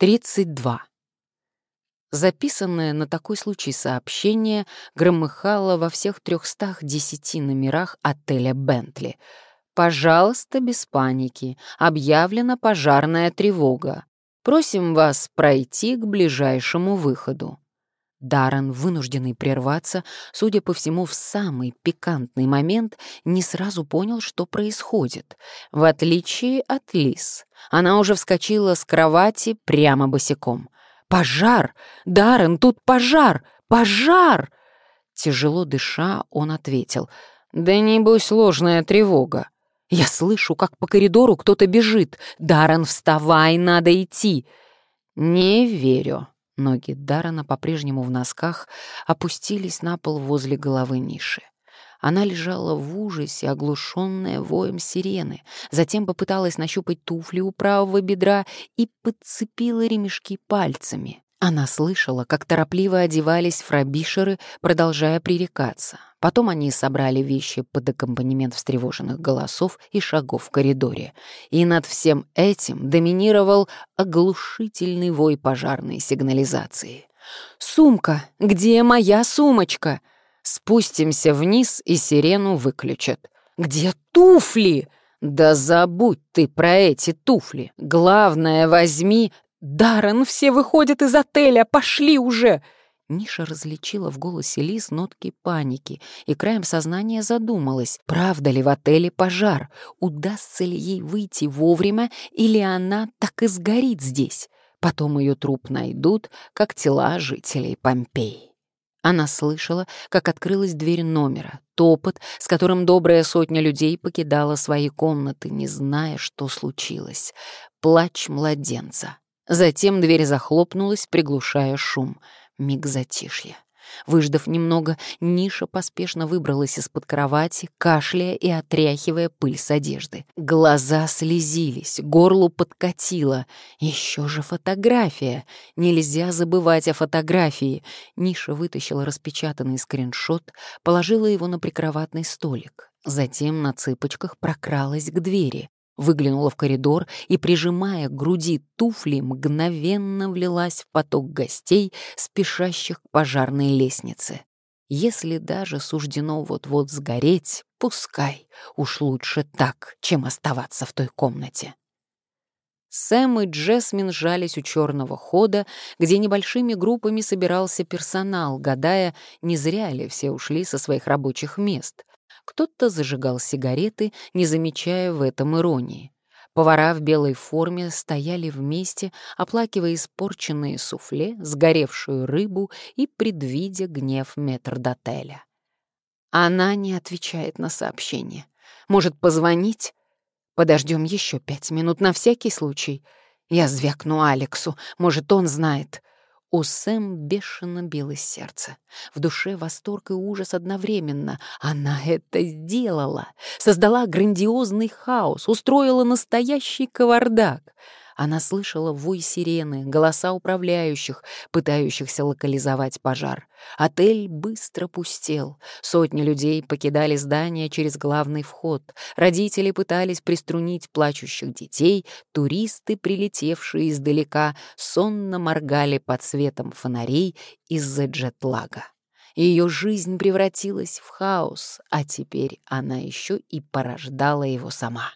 32. Записанное на такой случай сообщение громыхало во всех 310 номерах отеля «Бентли». «Пожалуйста, без паники. Объявлена пожарная тревога. Просим вас пройти к ближайшему выходу». Даррен, вынужденный прерваться, судя по всему, в самый пикантный момент, не сразу понял, что происходит. В отличие от Лис, она уже вскочила с кровати прямо босиком. «Пожар! Даррен, тут пожар! Пожар!» Тяжело дыша, он ответил. «Да небось ложная тревога. Я слышу, как по коридору кто-то бежит. Даррен, вставай, надо идти!» «Не верю», Ноги Дарана по-прежнему в носках опустились на пол возле головы Ниши. Она лежала в ужасе, оглушенная воем сирены, затем попыталась нащупать туфли у правого бедра и подцепила ремешки пальцами. Она слышала, как торопливо одевались фрабишеры, продолжая пререкаться. Потом они собрали вещи под аккомпанемент встревоженных голосов и шагов в коридоре. И над всем этим доминировал оглушительный вой пожарной сигнализации. «Сумка! Где моя сумочка?» Спустимся вниз, и сирену выключат. «Где туфли?» «Да забудь ты про эти туфли. Главное, возьми «Даррен, все выходят из отеля! Пошли уже!» Ниша различила в голосе Лиз нотки паники и краем сознания задумалась, правда ли в отеле пожар, удастся ли ей выйти вовремя или она так и сгорит здесь. Потом ее труп найдут, как тела жителей Помпеи. Она слышала, как открылась дверь номера, топот, с которым добрая сотня людей покидала свои комнаты, не зная, что случилось, плач младенца. Затем дверь захлопнулась, приглушая шум. Миг затишья. Выждав немного, Ниша поспешно выбралась из-под кровати, кашляя и отряхивая пыль с одежды. Глаза слезились, горлу подкатило. Еще же фотография. Нельзя забывать о фотографии. Ниша вытащила распечатанный скриншот, положила его на прикроватный столик. Затем на цыпочках прокралась к двери выглянула в коридор и, прижимая к груди туфли, мгновенно влилась в поток гостей, спешащих к пожарной лестнице. Если даже суждено вот-вот сгореть, пускай, уж лучше так, чем оставаться в той комнате. Сэм и Джесмин жались у черного хода, где небольшими группами собирался персонал, гадая, не зря ли все ушли со своих рабочих мест. Кто-то зажигал сигареты, не замечая в этом иронии. Повара в белой форме стояли вместе, оплакивая испорченные суфле, сгоревшую рыбу и предвидя гнев метрдотеля. Она не отвечает на сообщение. Может, позвонить? Подождем еще пять минут на всякий случай. Я звякну Алексу, может, он знает. У Сэм бешено билось сердце. В душе восторг и ужас одновременно. Она это сделала. Создала грандиозный хаос, устроила настоящий кавардак. Она слышала вой сирены, голоса управляющих, пытающихся локализовать пожар. Отель быстро пустел. Сотни людей покидали здание через главный вход. Родители пытались приструнить плачущих детей. Туристы, прилетевшие издалека, сонно моргали под светом фонарей из-за джетлага. Ее жизнь превратилась в хаос, а теперь она еще и порождала его сама.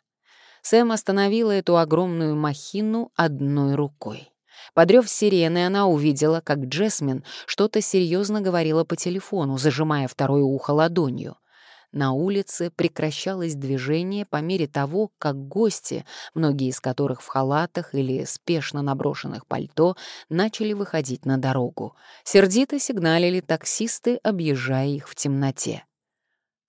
Сэм остановила эту огромную махину одной рукой. Подрев сирены, она увидела, как Джесмин что-то серьезно говорила по телефону, зажимая второе ухо ладонью. На улице прекращалось движение по мере того, как гости, многие из которых в халатах или спешно наброшенных пальто, начали выходить на дорогу. Сердито сигналили таксисты, объезжая их в темноте.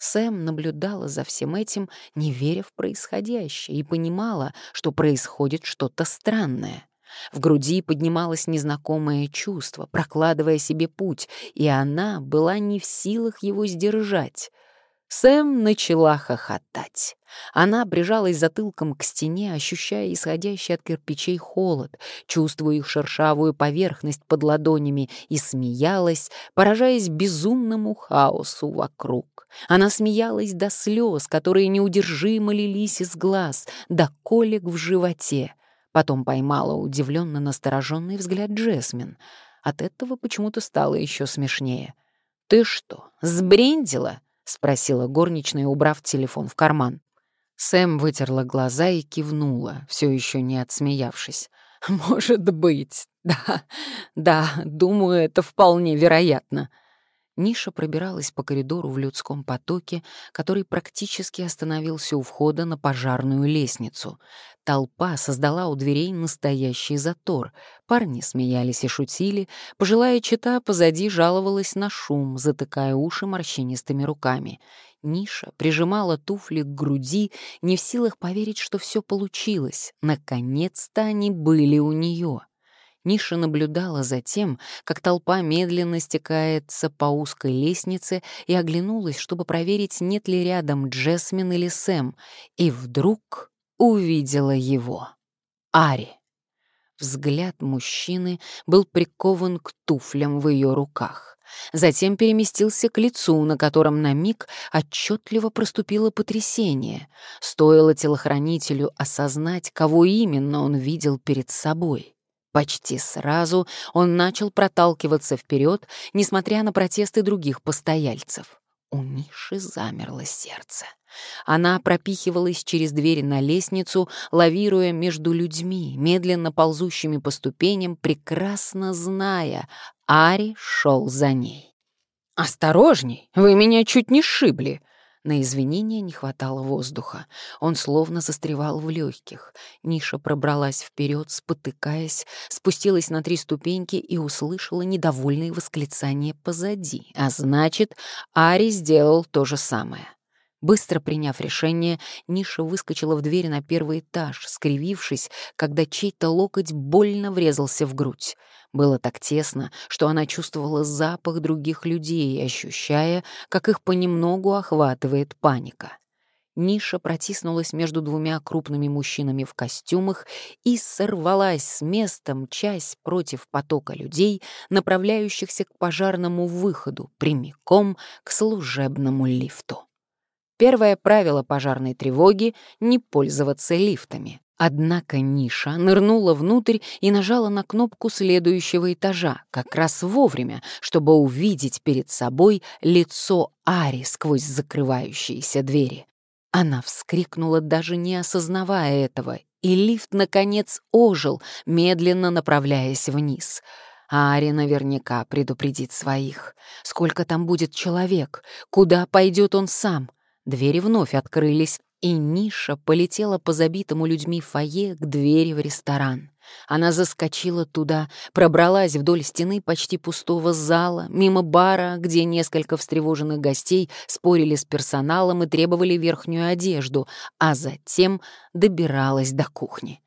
Сэм наблюдала за всем этим, не веря в происходящее, и понимала, что происходит что-то странное. В груди поднималось незнакомое чувство, прокладывая себе путь, и она была не в силах его сдержать. Сэм начала хохотать. Она прижалась затылком к стене, ощущая исходящий от кирпичей холод, чувствуя их шершавую поверхность под ладонями, и смеялась, поражаясь безумному хаосу вокруг. Она смеялась до слез, которые неудержимо лились из глаз, до колик в животе. Потом поймала удивленно настороженный взгляд Джесмин. От этого почему-то стало еще смешнее. «Ты что, сбрендила?» — спросила горничная, убрав телефон в карман. Сэм вытерла глаза и кивнула, все еще не отсмеявшись. «Может быть, да, да, думаю, это вполне вероятно». Ниша пробиралась по коридору в людском потоке, который практически остановился у входа на пожарную лестницу. Толпа создала у дверей настоящий затор. Парни смеялись и шутили, пожилая чита позади жаловалась на шум, затыкая уши морщинистыми руками. Ниша прижимала туфли к груди, не в силах поверить, что все получилось. Наконец-то они были у нее. Ниша наблюдала за тем, как толпа медленно стекается по узкой лестнице и оглянулась, чтобы проверить, нет ли рядом Джесмин или Сэм, и вдруг увидела его. Ари. Взгляд мужчины был прикован к туфлям в ее руках. Затем переместился к лицу, на котором на миг отчетливо проступило потрясение. Стоило телохранителю осознать, кого именно он видел перед собой. Почти сразу он начал проталкиваться вперед, несмотря на протесты других постояльцев. У Миши замерло сердце. Она пропихивалась через дверь на лестницу, лавируя между людьми, медленно ползущими по ступеням, прекрасно зная, Ари шел за ней. «Осторожней, вы меня чуть не сшибли!» На извинения не хватало воздуха. Он словно застревал в легких. Ниша пробралась вперед, спотыкаясь, спустилась на три ступеньки и услышала недовольные восклицания позади. А значит, Ари сделал то же самое. Быстро приняв решение, Ниша выскочила в дверь на первый этаж, скривившись, когда чей-то локоть больно врезался в грудь. Было так тесно, что она чувствовала запах других людей, ощущая, как их понемногу охватывает паника. Ниша протиснулась между двумя крупными мужчинами в костюмах и сорвалась с места, мчась против потока людей, направляющихся к пожарному выходу, прямиком к служебному лифту. Первое правило пожарной тревоги — не пользоваться лифтами. Однако Ниша нырнула внутрь и нажала на кнопку следующего этажа, как раз вовремя, чтобы увидеть перед собой лицо Ари сквозь закрывающиеся двери. Она вскрикнула, даже не осознавая этого, и лифт, наконец, ожил, медленно направляясь вниз — Ари наверняка предупредит своих. Сколько там будет человек? Куда пойдет он сам? Двери вновь открылись, и Ниша полетела по забитому людьми фойе к двери в ресторан. Она заскочила туда, пробралась вдоль стены почти пустого зала, мимо бара, где несколько встревоженных гостей спорили с персоналом и требовали верхнюю одежду, а затем добиралась до кухни.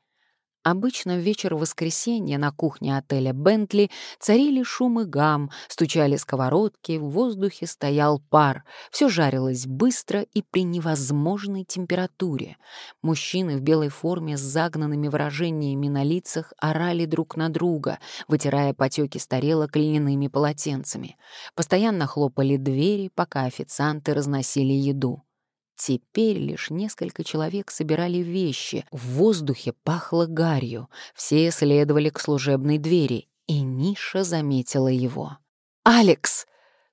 Обычно в вечер воскресенья на кухне отеля «Бентли» царили шум и гам, стучали сковородки, в воздухе стоял пар. Все жарилось быстро и при невозможной температуре. Мужчины в белой форме с загнанными выражениями на лицах орали друг на друга, вытирая потеки с тарелок льняными полотенцами. Постоянно хлопали двери, пока официанты разносили еду. Теперь лишь несколько человек собирали вещи. В воздухе пахло гарью. Все следовали к служебной двери, и Ниша заметила его. «Алекс!»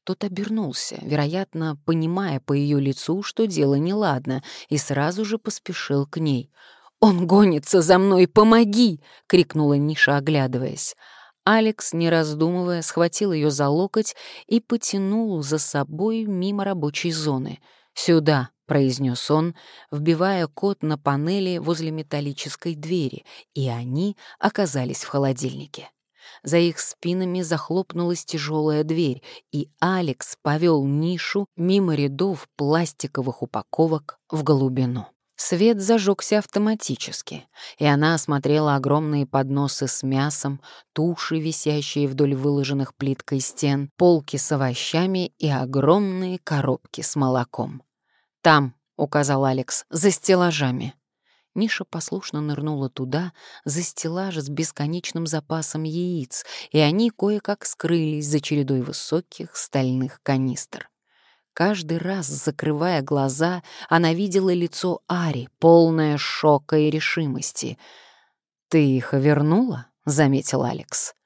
Тот обернулся, вероятно, понимая по ее лицу, что дело неладно, и сразу же поспешил к ней. «Он гонится за мной! Помоги!» — крикнула Ниша, оглядываясь. Алекс, не раздумывая, схватил ее за локоть и потянул за собой мимо рабочей зоны. «Сюда!» — произнес он, вбивая код на панели возле металлической двери, и они оказались в холодильнике. За их спинами захлопнулась тяжелая дверь, и Алекс повел нишу мимо рядов пластиковых упаковок в глубину. Свет зажегся автоматически, и она осмотрела огромные подносы с мясом, туши, висящие вдоль выложенных плиткой стен, полки с овощами и огромные коробки с молоком. «Там», — указал Алекс, — «за стеллажами». Ниша послушно нырнула туда, за стеллаж с бесконечным запасом яиц, и они кое-как скрылись за чередой высоких стальных канистр. Каждый раз, закрывая глаза, она видела лицо Ари, полное шока и решимости. «Ты их вернула?» — заметил Алекс.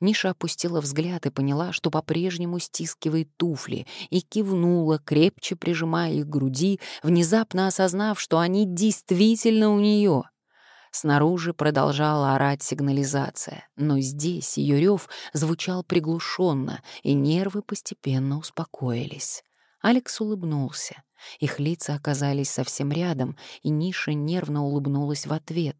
Ниша опустила взгляд и поняла, что по-прежнему стискивает туфли, и кивнула, крепче прижимая их к груди, внезапно осознав, что они действительно у нее. Снаружи продолжала орать сигнализация, но здесь ее рев звучал приглушенно, и нервы постепенно успокоились. Алекс улыбнулся. Их лица оказались совсем рядом, и Ниша нервно улыбнулась в ответ.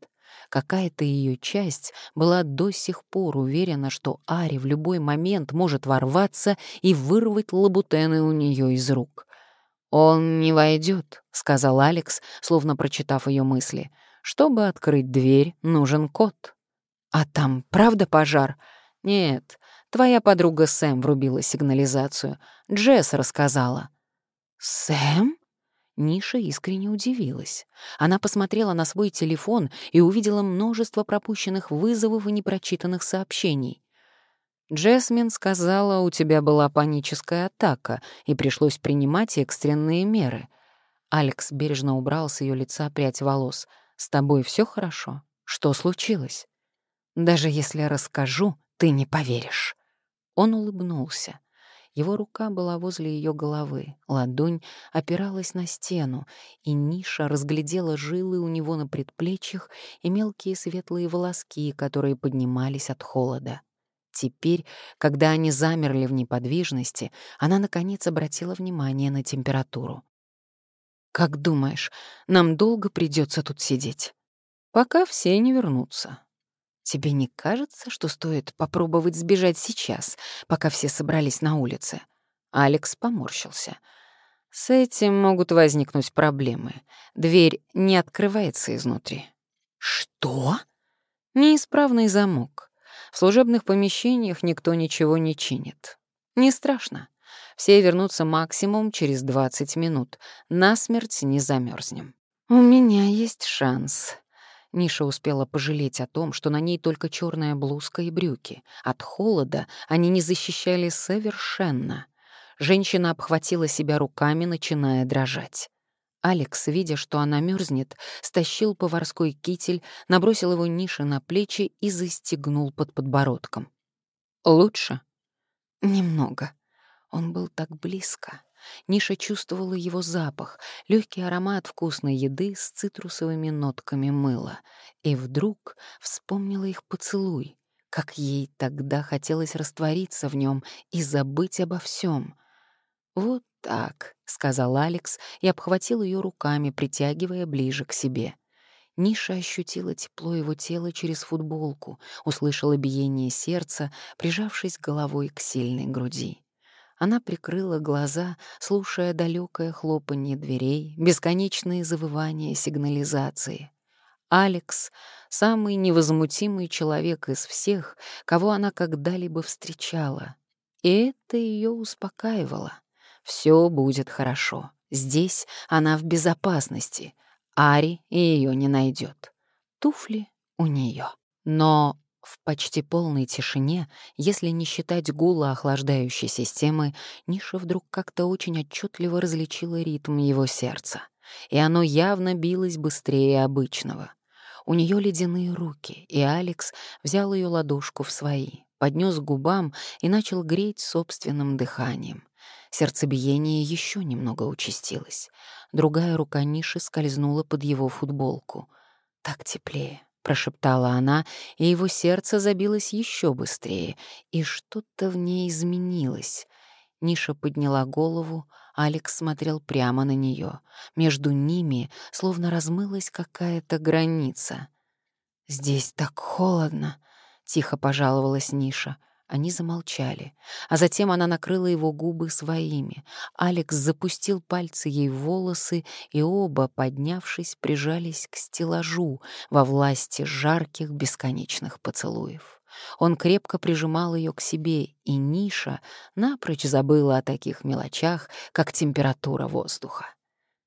Какая-то ее часть была до сих пор уверена, что Ари в любой момент может ворваться и вырвать лабутены у нее из рук. «Он не войдет», — сказал Алекс, словно прочитав ее мысли. «Чтобы открыть дверь, нужен код». «А там правда пожар?» «Нет, твоя подруга Сэм врубила сигнализацию. Джесс рассказала». «Сэм?» Ниша искренне удивилась. Она посмотрела на свой телефон и увидела множество пропущенных вызовов и непрочитанных сообщений. «Джесмин сказала, у тебя была паническая атака, и пришлось принимать экстренные меры». Алекс бережно убрал с ее лица прядь волос. «С тобой все хорошо? Что случилось?» «Даже если расскажу, ты не поверишь». Он улыбнулся. Его рука была возле ее головы, ладонь опиралась на стену, и Ниша разглядела жилы у него на предплечьях и мелкие светлые волоски, которые поднимались от холода. Теперь, когда они замерли в неподвижности, она, наконец, обратила внимание на температуру. «Как думаешь, нам долго придется тут сидеть?» «Пока все не вернутся», Тебе не кажется, что стоит попробовать сбежать сейчас, пока все собрались на улице?» Алекс поморщился. «С этим могут возникнуть проблемы. Дверь не открывается изнутри». «Что?» «Неисправный замок. В служебных помещениях никто ничего не чинит. Не страшно. Все вернутся максимум через 20 минут. Насмерть не замерзнем. У меня есть шанс. Ниша успела пожалеть о том, что на ней только черная блузка и брюки. От холода они не защищали совершенно. Женщина обхватила себя руками, начиная дрожать. Алекс, видя, что она мерзнет, стащил поварской китель, набросил его Нише на плечи и застегнул под подбородком. «Лучше?» «Немного. Он был так близко». Ниша чувствовала его запах, легкий аромат вкусной еды с цитрусовыми нотками мыла. И вдруг вспомнила их поцелуй, как ей тогда хотелось раствориться в нем и забыть обо всем. «Вот так», — сказал Алекс и обхватил ее руками, притягивая ближе к себе. Ниша ощутила тепло его тела через футболку, услышала биение сердца, прижавшись головой к сильной груди. Она прикрыла глаза, слушая далекое хлопанье дверей, бесконечные завывания сигнализации. Алекс — самый невозмутимый человек из всех, кого она когда-либо встречала. И это ее успокаивало. Все будет хорошо. Здесь она в безопасности. Ари ее не найдет. Туфли у нее. Но в почти полной тишине, если не считать гула охлаждающей системы, Ниша вдруг как-то очень отчетливо различила ритм его сердца. И оно явно билось быстрее обычного. У нее ледяные руки, и Алекс взял ее ладошку в свои, поднес к губам и начал греть собственным дыханием. Сердцебиение еще немного участилось. Другая рука Ниши скользнула под его футболку. Так теплее, прошептала она, и его сердце забилось еще быстрее, и что-то в ней изменилось. Ниша подняла голову, Алекс смотрел прямо на нее. Между ними словно размылась какая-то граница. «Здесь так холодно», — тихо пожаловалась Ниша. Они замолчали, а затем она накрыла его губы своими. Алекс запустил пальцы ей в волосы, и оба, поднявшись, прижались к стеллажу во власти жарких бесконечных поцелуев. Он крепко прижимал ее к себе, и Ниша напрочь забыла о таких мелочах, как температура воздуха.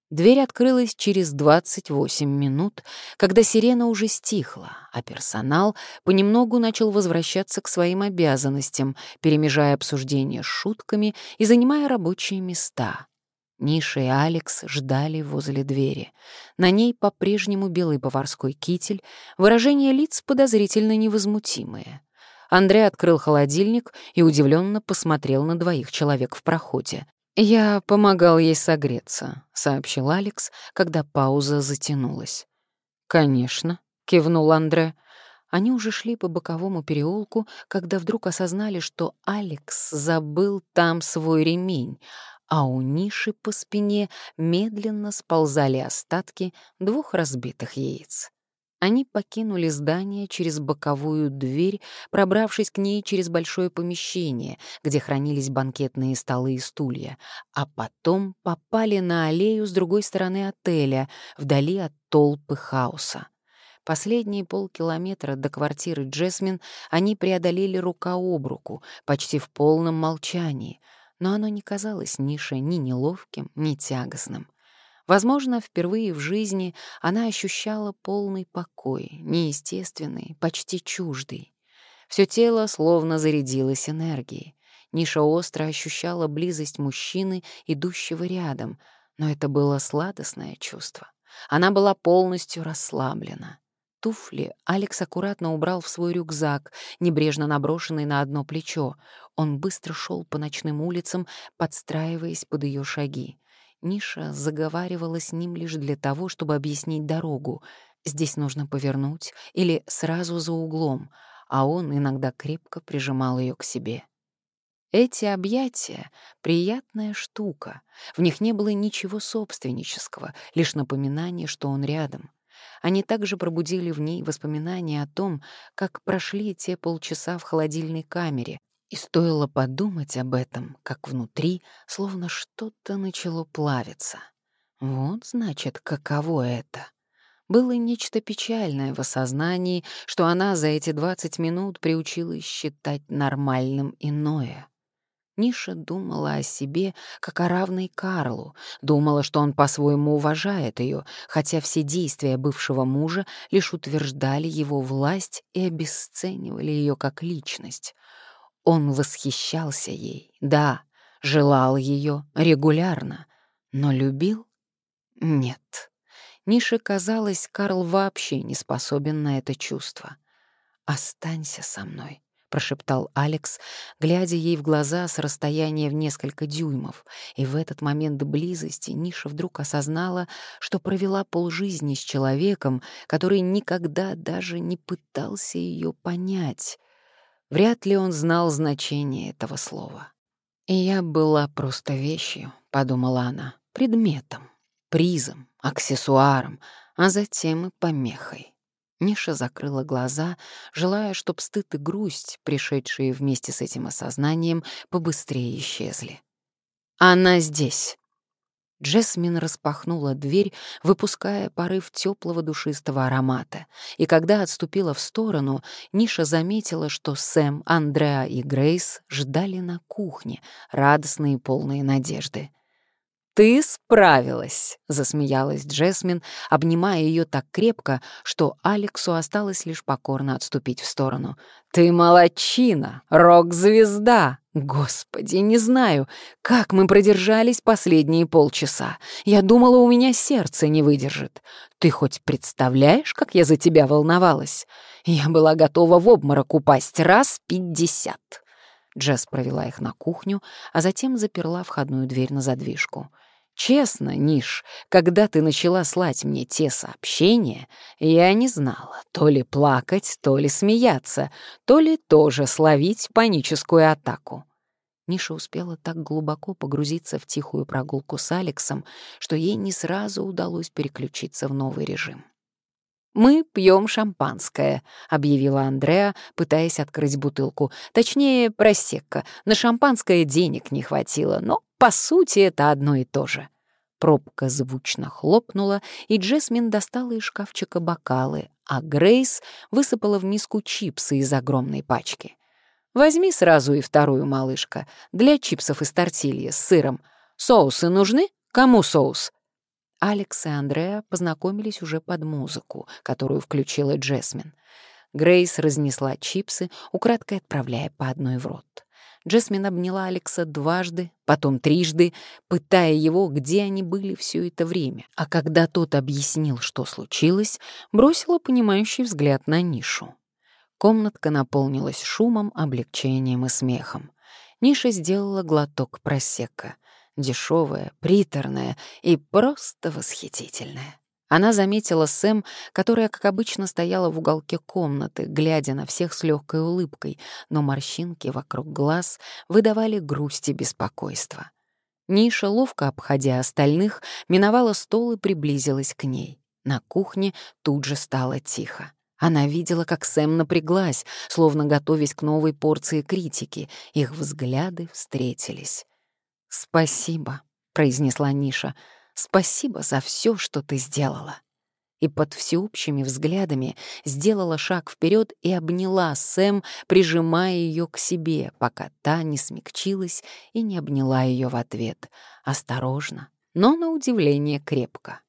Дверь открылась через 28 минут, когда сирена уже стихла, а персонал понемногу начал возвращаться к своим обязанностям, перемежая обсуждения с шутками и занимая рабочие места. Ниша и Алекс ждали возле двери. На ней по-прежнему белый поварской китель, выражение лиц подозрительно невозмутимое. Андрей открыл холодильник и удивленно посмотрел на двоих человек в проходе. «Я помогал ей согреться», — сообщил Алекс, когда пауза затянулась. «Конечно», — кивнул Андре. Они уже шли по боковому переулку, когда вдруг осознали, что Алекс забыл там свой ремень, а у Ниши по спине медленно сползали остатки двух разбитых яиц. Они покинули здание через боковую дверь, пробравшись к ней через большое помещение, где хранились банкетные столы и стулья, а потом попали на аллею с другой стороны отеля, вдали от толпы хаоса. Последние полкилометра до квартиры Джесмин они преодолели рука об руку, почти в полном молчании, но оно не казалось Нише ни неловким, ни тягостным. Возможно, впервые в жизни она ощущала полный покой, неестественный, почти чуждый. Все тело словно зарядилось энергией. Ниша остро ощущала близость мужчины, идущего рядом, но это было сладостное чувство. Она была полностью расслаблена. Туфли Алекс аккуратно убрал в свой рюкзак, небрежно наброшенный на одно плечо. Он быстро шел по ночным улицам, подстраиваясь под ее шаги. Ниша заговаривала с ним лишь для того, чтобы объяснить дорогу. Здесь нужно повернуть или сразу за углом, а он иногда крепко прижимал ее к себе. Эти объятия — приятная штука. В них не было ничего собственнического, лишь напоминание, что он рядом. Они также пробудили в ней воспоминания о том, как прошли те полчаса в холодильной камере, и стоило подумать об этом, как внутри словно что-то начало плавиться. Вот, значит, каково это. Было нечто печальное в осознании, что она за эти 20 минут приучилась считать нормальным иное. Ниша думала о себе как о равной Карлу, думала, что он по-своему уважает ее, хотя все действия бывшего мужа лишь утверждали его власть и обесценивали ее как личность. Он восхищался ей, да, желал ее регулярно, но любил? Нет. Нише казалось, Карл вообще не способен на это чувство. «Останься со мной», — прошептал Алекс, глядя ей в глаза с расстояния в несколько дюймов, и в этот момент близости Ниша вдруг осознала, что провела полжизни с человеком, который никогда даже не пытался ее понять. Вряд ли он знал значение этого слова. «И я была просто вещью», — подумала она, — «предметом, призом, аксессуаром, а затем и помехой». Ниша закрыла глаза, желая, чтоб стыд и грусть, пришедшие вместе с этим осознанием, побыстрее исчезли. «Она здесь», Джесмин распахнула дверь, выпуская порыв теплого душистого аромата, и когда отступила в сторону, Ниша заметила, что Сэм, Андреа и Грейс ждали на кухне, радостные и полные надежды. «Ты справилась!» — засмеялась Джесмин, обнимая ее так крепко, что Алексу осталось лишь покорно отступить в сторону. «Ты молодчина! Рок-звезда! Господи, не знаю, как мы продержались последние полчаса. Я думала, у меня сердце не выдержит. Ты хоть представляешь, как я за тебя волновалась? Я была готова в обморок упасть раз пятьдесят». Джесс провела их на кухню, а затем заперла входную дверь на задвижку. Честно, Ниш, когда ты начала слать мне те сообщения, я не знала, то ли плакать, то ли смеяться, то ли тоже словить паническую атаку. Ниша успела так глубоко погрузиться в тихую прогулку с Алексом, что ей не сразу удалось переключиться в новый режим. «Мы пьем шампанское», — объявила Андреа, пытаясь открыть бутылку. «Точнее, просекка. На шампанское денег не хватило, но, по сути, это одно и то же». Пробка звучно хлопнула, и Джесмин достала из шкафчика бокалы, а Грейс высыпала в миску чипсы из огромной пачки. «Возьми сразу и вторую, малышка, для чипсов из тортильи с сыром. Соусы нужны? Кому соус?» Алекс и Андреа познакомились уже под музыку, которую включила Джесмин. Грейс разнесла чипсы, украдкой отправляя по одной в рот. Джесмин обняла Алекса дважды, потом трижды, пытая его, где они были все это время. А когда тот объяснил, что случилось, бросила понимающий взгляд на нишу. Комнатка наполнилась шумом, облегчением и смехом. Ниша сделала глоток просека. Дешевая, приторная и просто восхитительная. Она заметила Сэм, которая, как обычно, стояла в уголке комнаты, глядя на всех с легкой улыбкой, но морщинки вокруг глаз выдавали грусть и беспокойство. Ниша, ловко обходя остальных, миновала стол и приблизилась к ней. На кухне тут же стало тихо. Она видела, как Сэм напряглась, словно готовясь к новой порции критики. Их взгляды встретились. «Спасибо», — произнесла Ниша, — Спасибо за все, что ты сделала». И под всеобщими взглядами сделала шаг вперед и обняла Сэм, прижимая ее к себе, пока та не смягчилась и не обняла ее в ответ. Осторожно, но на удивление крепко.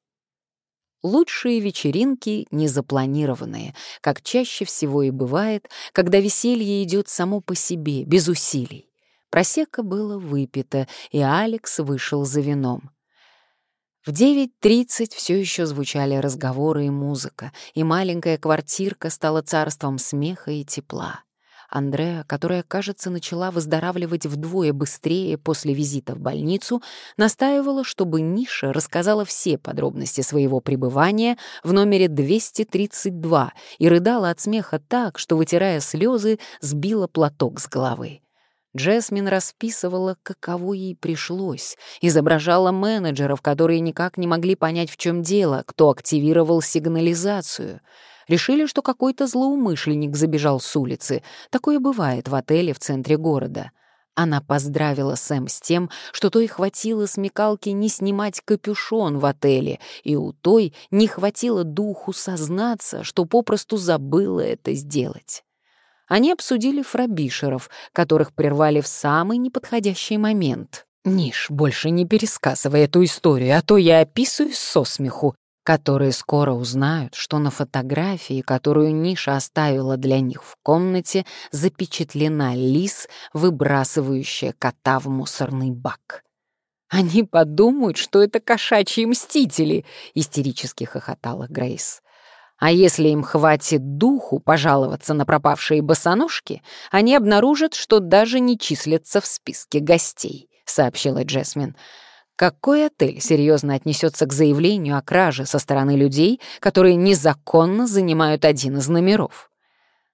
Лучшие вечеринки незапланированные, как чаще всего и бывает, когда веселье идет само по себе, без усилий. Просека было выпито, и Алекс вышел за вином. В 9.30 все еще звучали разговоры и музыка, и маленькая квартирка стала царством смеха и тепла. Андреа, которая, кажется, начала выздоравливать вдвое быстрее после визита в больницу, настаивала, чтобы Ниша рассказала все подробности своего пребывания в номере 232 и рыдала от смеха так, что, вытирая слезы, сбила платок с головы. Джесмин расписывала, каково ей пришлось, изображала менеджеров, которые никак не могли понять, в чем дело, кто активировал сигнализацию. Решили, что какой-то злоумышленник забежал с улицы. Такое бывает в отеле в центре города. Она поздравила Сэм с тем, что той хватило смекалки не снимать капюшон в отеле, и у той не хватило духу сознаться, что попросту забыла это сделать. Они обсудили фрабишеров, которых прервали в самый неподходящий момент. «Ниш, больше не пересказывай эту историю, а то я описываю со смеху», которые скоро узнают, что на фотографии, которую Ниша оставила для них в комнате, запечатлена лис, выбрасывающая кота в мусорный бак. «Они подумают, что это кошачьи мстители», — истерически хохотала Грейс. А если им хватит духу пожаловаться на пропавшие босоножки, они обнаружат, что даже не числятся в списке гостей», — сообщила Джесмин. «Какой отель серьезно отнесется к заявлению о краже со стороны людей, которые незаконно занимают один из номеров?»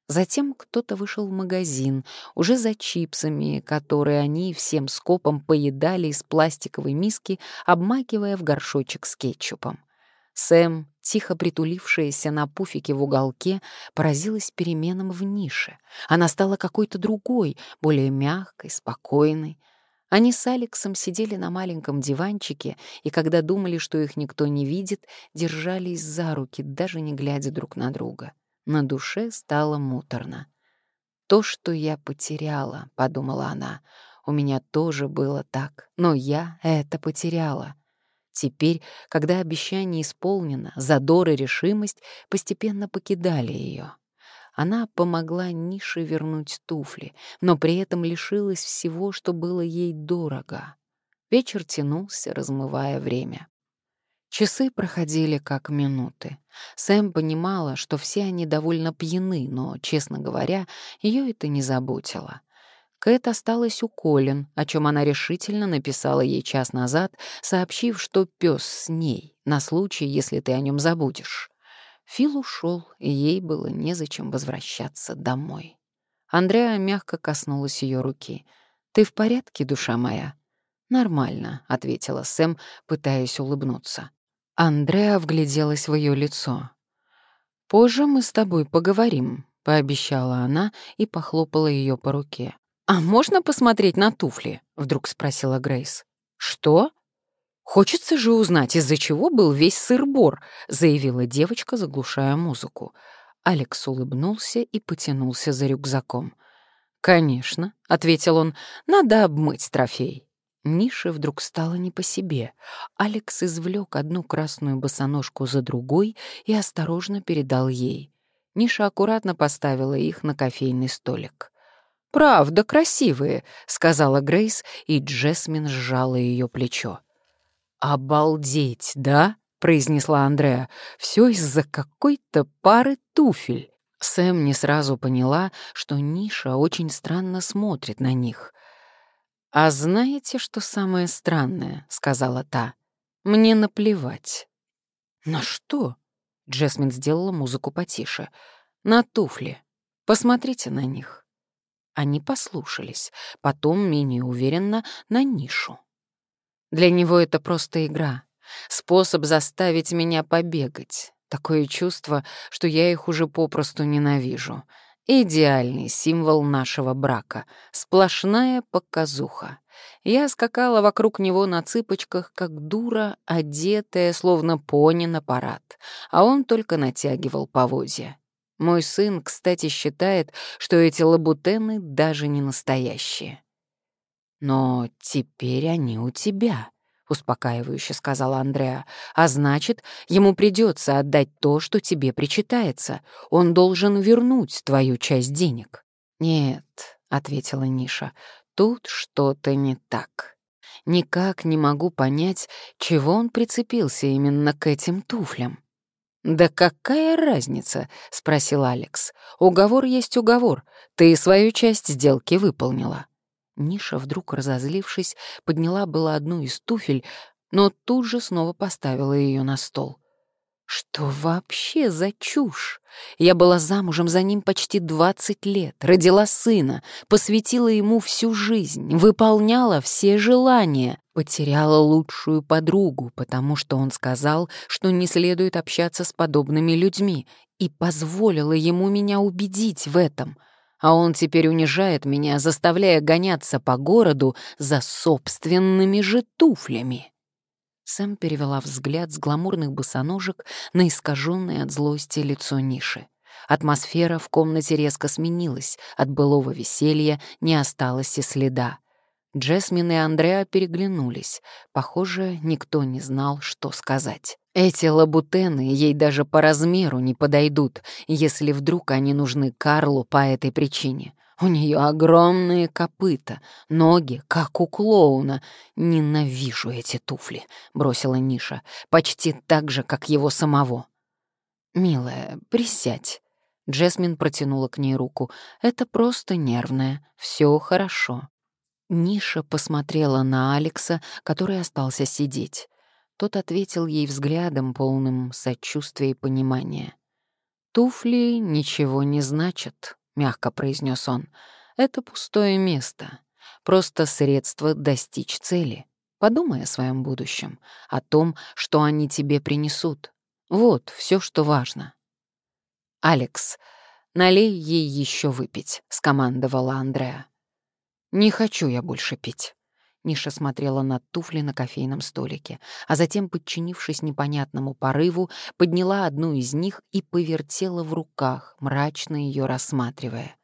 Затем кто-то вышел в магазин, уже за чипсами, которые они всем скопом поедали из пластиковой миски, обмакивая в горшочек с кетчупом. Сэм, тихо притулившаяся на пуфике в уголке, поразилась переменам в нише. Она стала какой-то другой, более мягкой, спокойной. Они с Алексом сидели на маленьком диванчике, и когда думали, что их никто не видит, держались за руки, даже не глядя друг на друга. На душе стало муторно. «То, что я потеряла», — подумала она, — «у меня тоже было так, но я это потеряла». Теперь, когда обещание исполнено, задор и решимость постепенно покидали ее. Она помогла Нише вернуть туфли, но при этом лишилась всего, что было ей дорого. Вечер тянулся, размывая время. Часы проходили как минуты. Сэм понимала, что все они довольно пьяны, но, честно говоря, ее это не заботило. Кэт осталась у Колин, о чем она решительно написала ей час назад, сообщив, что пес с ней, на случай, если ты о нем забудешь. Фил ушел, и ей было незачем возвращаться домой. Андреа мягко коснулась ее руки. «Ты в порядке, душа моя?» «Нормально», — ответила Сэм, пытаясь улыбнуться. Андреа вгляделась в ее лицо. «Позже мы с тобой поговорим», — пообещала она и похлопала ее по руке. «А можно посмотреть на туфли?» — вдруг спросила Грейс. «Что?» «Хочется же узнать, из-за чего был весь сыр-бор», — заявила девочка, заглушая музыку. Алекс улыбнулся и потянулся за рюкзаком. «Конечно», — ответил он, — «надо обмыть трофей». Нише вдруг стало не по себе. Алекс извлек одну красную босоножку за другой и осторожно передал ей. Ниша аккуратно поставила их на кофейный столик. «Правда, красивые», — сказала Грейс, и Джесмин сжала ее плечо. «Обалдеть, да?» — произнесла Андреа. «Все из-за какой-то пары туфель». Сэм не сразу поняла, что Ниша очень странно смотрит на них. «А знаете, что самое странное?» — сказала та. «Мне наплевать». «На что?» — Джесмин сделала музыку потише. «На туфли. Посмотрите на них». Они послушались, потом, менее уверенно, на нишу. Для него это просто игра, способ заставить меня побегать. Такое чувство, что я их уже попросту ненавижу. Идеальный символ нашего брака, сплошная показуха. Я скакала вокруг него на цыпочках, как дура, одетая, словно пони на парад, а он только натягивал поводья. Мой сын, кстати, считает, что эти лабутены даже не настоящие. «Но теперь они у тебя», — успокаивающе сказала Андреа. «А значит, ему придется отдать то, что тебе причитается. Он должен вернуть твою часть денег». «Нет», — ответила Ниша, — «тут что-то не так. Никак не могу понять, чего он прицепился именно к этим туфлям. «Да какая разница?» — спросил Алекс. «Уговор есть уговор. Ты свою часть сделки выполнила». Ниша, вдруг разозлившись, подняла была одну из туфель, но тут же снова поставила ее на стол. Что вообще за чушь? Я была замужем за ним почти 20 лет, родила сына, посвятила ему всю жизнь, выполняла все желания, потеряла лучшую подругу, потому что он сказал, что не следует общаться с подобными людьми, и позволила ему меня убедить в этом. А он теперь унижает меня, заставляя гоняться по городу за собственными же туфлями. Сэм перевела взгляд с гламурных босоножек на искаженное от злости лицо Ниши. Атмосфера в комнате резко сменилась, от былого веселья не осталось и следа. Джесмин и Андреа переглянулись. Похоже, никто не знал, что сказать. Эти лабутены ей даже по размеру не подойдут, если вдруг они нужны Карлу по этой причине. У нее огромные копыта, ноги, как у клоуна. Ненавижу эти туфли, бросила Ниша, почти так же, как его самого. Милая, присядь. Джесмин протянула к ней руку. Это просто нервное. Все хорошо. Ниша посмотрела на Алекса, который остался сидеть. Тот ответил ей взглядом, полным сочувствия и понимания. «Туфли ничего не значат», — мягко произнес он. «Это пустое место, просто средство достичь цели. Подумай о своем будущем, о том, что они тебе принесут. Вот все, что важно». «Алекс, налей ей еще выпить», — скомандовала Андреа. «Не хочу я больше пить». Ниша смотрела на туфли на кофейном столике, а затем, подчинившись непонятному порыву, подняла одну из них и повертела в руках, мрачно ее рассматривая.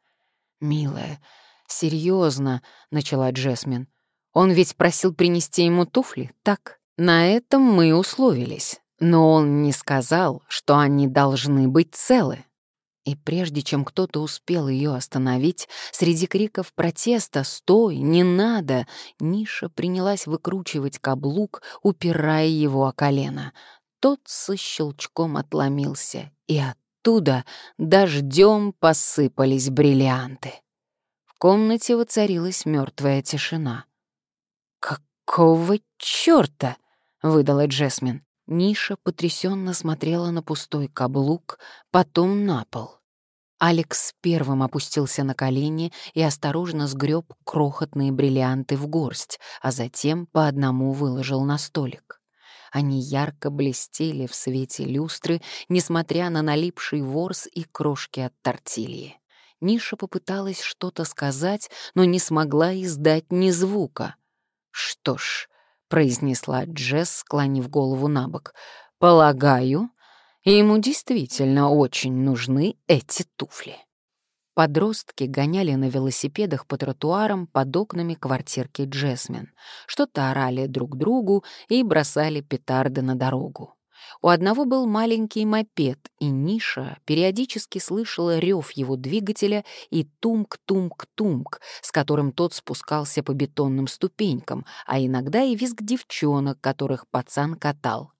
«Милая, серьезно, начала Джесмин. «Он ведь просил принести ему туфли, так? На этом мы условились. Но он не сказал, что они должны быть целы». И прежде чем кто-то успел ее остановить, среди криков протеста «Стой! Не надо!» Ниша принялась выкручивать каблук, упирая его о колено. Тот со щелчком отломился, и оттуда дождем посыпались бриллианты. В комнате воцарилась мертвая тишина. «Какого чёрта?» — выдала Джесмин. Ниша потрясенно смотрела на пустой каблук, потом на пол. Алекс первым опустился на колени и осторожно сгреб крохотные бриллианты в горсть, а затем по одному выложил на столик. Они ярко блестели в свете люстры, несмотря на налипший ворс и крошки от тортильи. Ниша попыталась что-то сказать, но не смогла издать ни звука. «Что ж», произнесла Джесс, склонив голову на бок. «Полагаю, ему действительно очень нужны эти туфли». Подростки гоняли на велосипедах по тротуарам под окнами квартирки Джесмин, что-то орали друг другу и бросали петарды на дорогу. У одного был маленький мопед, и Ниша периодически слышала рев его двигателя и тумк-тумк-тумк, с которым тот спускался по бетонным ступенькам, а иногда и визг девчонок, которых пацан катал.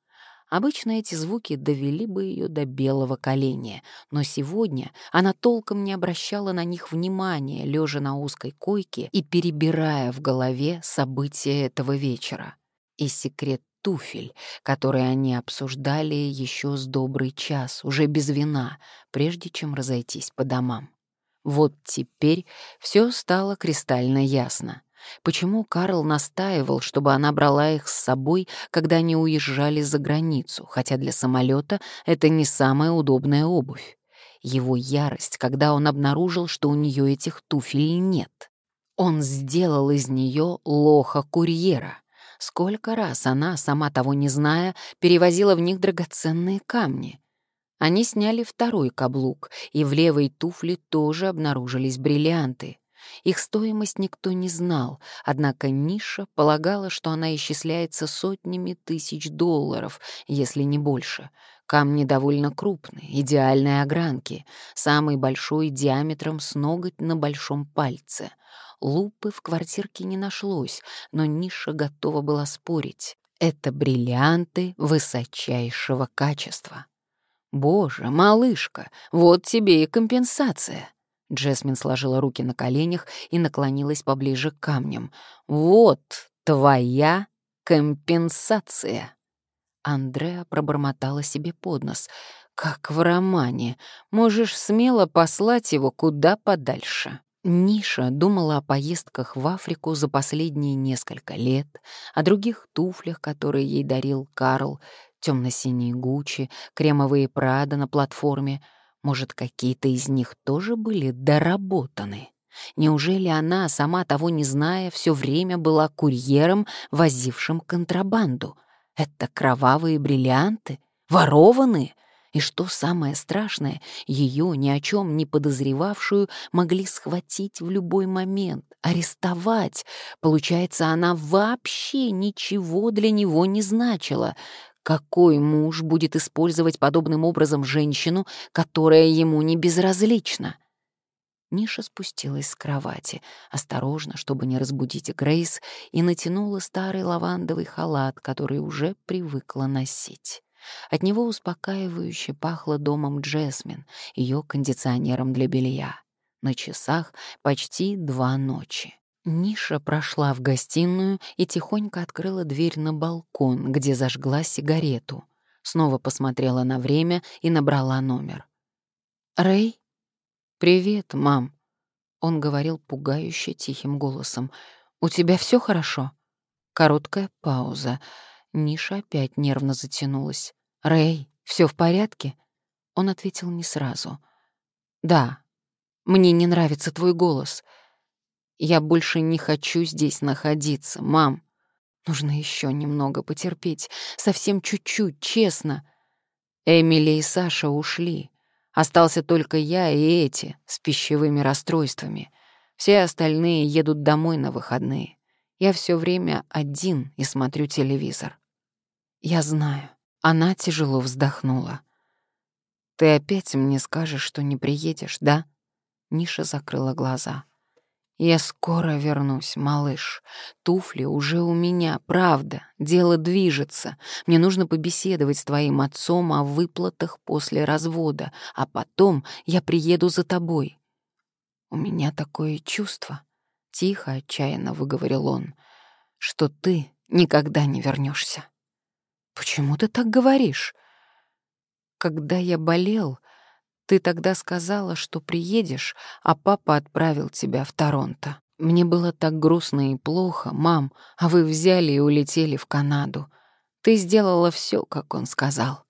Обычно эти звуки довели бы ее до белого коленя, но сегодня она толком не обращала на них внимания, лежа на узкой койке и перебирая в голове события этого вечера. И секрет туфель, которые они обсуждали еще с добрый час, уже без вина, прежде чем разойтись по домам. Вот теперь все стало кристально ясно. Почему Карл настаивал, чтобы она брала их с собой, когда они уезжали за границу, хотя для самолета это не самая удобная обувь? Его ярость, когда он обнаружил, что у нее этих туфель нет. Он сделал из нее лоха-курьера. Сколько раз она, сама того не зная, перевозила в них драгоценные камни. Они сняли второй каблук, и в левой туфле тоже обнаружились бриллианты. Их стоимость никто не знал, однако Ниша полагала, что она исчисляется сотнями тысяч долларов, если не больше. Камни довольно крупные, идеальной огранки, самый большой диаметром с ноготь на большом пальце — Лупы в квартирке не нашлось, но Ниша готова была спорить. Это бриллианты высочайшего качества. «Боже, малышка, вот тебе и компенсация!» Джесмин сложила руки на коленях и наклонилась поближе к камням. «Вот твоя компенсация!» Андреа пробормотала себе под нос. «Как в романе. Можешь смело послать его куда подальше». Ниша думала о поездках в Африку за последние несколько лет, о других туфлях, которые ей дарил Карл, темно-синие Гуччи, кремовые Прада на платформе. Может, какие-то из них тоже были доработаны? Неужели она, сама того не зная, все время была курьером, возившим контрабанду? Это кровавые бриллианты? Ворованные? И что самое страшное, ее, ни о чем не подозревавшую, могли схватить в любой момент, арестовать. Получается, она вообще ничего для него не значила. Какой муж будет использовать подобным образом женщину, которая ему не безразлична? Ниша спустилась с кровати, осторожно, чтобы не разбудить Грейс, и натянула старый лавандовый халат, который уже привыкла носить. От него успокаивающе пахло домом Джесмин, ее кондиционером для белья. На часах почти два ночи. Ниша прошла в гостиную и тихонько открыла дверь на балкон, где зажгла сигарету. Снова посмотрела на время и набрала номер. «Рэй?» «Привет, мам», — он говорил пугающе тихим голосом. «У тебя все хорошо?» Короткая пауза — Ниша опять нервно затянулась. «Рэй, все в порядке?» Он ответил не сразу. «Да, мне не нравится твой голос. Я больше не хочу здесь находиться, мам. Нужно еще немного потерпеть, совсем чуть-чуть, честно. Эмили и Саша ушли. Остался только я и эти с пищевыми расстройствами. Все остальные едут домой на выходные. Я все время один и смотрю телевизор. «Я знаю». Она тяжело вздохнула. «Ты опять мне скажешь, что не приедешь, да?» Ниша закрыла глаза. «Я скоро вернусь, малыш. Туфли уже у меня, правда. Дело движется. Мне нужно побеседовать с твоим отцом о выплатах после развода, а потом я приеду за тобой». «У меня такое чувство», — тихо, отчаянно выговорил он, «что ты никогда не вернешься. «Почему ты так говоришь?» «Когда я болел, ты тогда сказала, что приедешь, а папа отправил тебя в Торонто. Мне было так грустно и плохо, мам, а вы взяли и улетели в Канаду. Ты сделала все, как он сказал».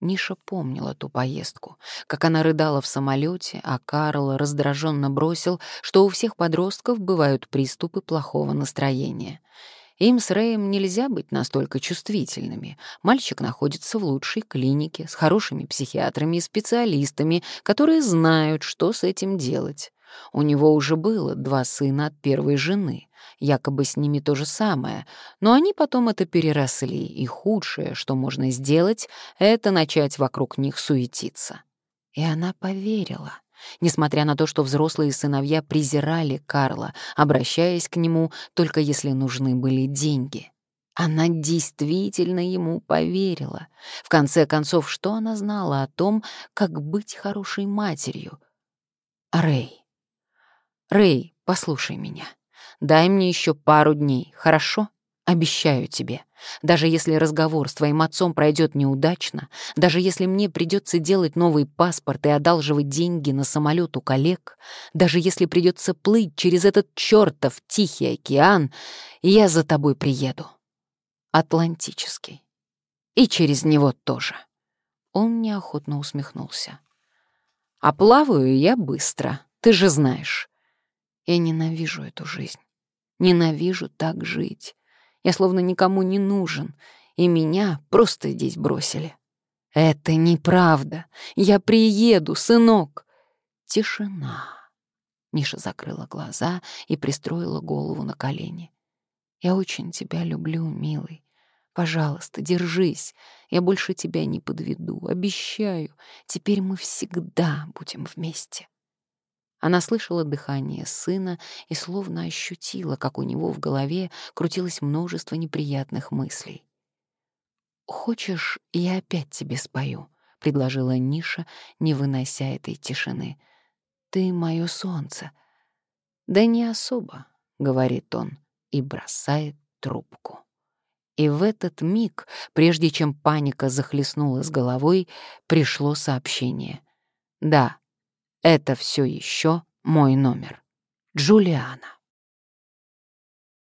Ниша помнила ту поездку, как она рыдала в самолете, а Карл раздраженно бросил, что у всех подростков бывают приступы плохого настроения — им с Рэем нельзя быть настолько чувствительными. Мальчик находится в лучшей клинике с хорошими психиатрами и специалистами, которые знают, что с этим делать. У него уже было два сына от первой жены. Якобы с ними то же самое, но они потом это переросли, и худшее, что можно сделать, это начать вокруг них суетиться. И она поверила, несмотря на то, что взрослые сыновья презирали Карла, обращаясь к нему только если нужны были деньги. Она действительно ему поверила. В конце концов, что она знала о том, как быть хорошей матерью? Рэй. Рэй, послушай меня. Дай мне еще пару дней, хорошо? Обещаю тебе. Даже если разговор с твоим отцом пройдет неудачно, даже если мне придется делать новый паспорт и одалживать деньги на самолет у коллег, даже если придется плыть через этот чертов Тихий океан, я за тобой приеду. Атлантический. И через него тоже. Он неохотно усмехнулся. А плаваю я быстро, ты же знаешь. Я ненавижу эту жизнь. Ненавижу так жить. Я словно никому не нужен, и меня просто здесь бросили. Это неправда. Я приеду, сынок. Тишина. Миша закрыла глаза и пристроила голову на колени. Я очень тебя люблю, милый. Пожалуйста, держись. Я больше тебя не подведу, обещаю. Теперь мы всегда будем вместе. Она слышала дыхание сына и словно ощутила, как у него в голове крутилось множество неприятных мыслей. «Хочешь, я опять тебе спою?» — предложила Ниша, не вынося этой тишины. «Ты мое солнце». «Да не особо», — говорит он и бросает трубку. И в этот миг, прежде чем паника захлестнула с головой, пришло сообщение. «Да, это все еще мой номер. Джулиана.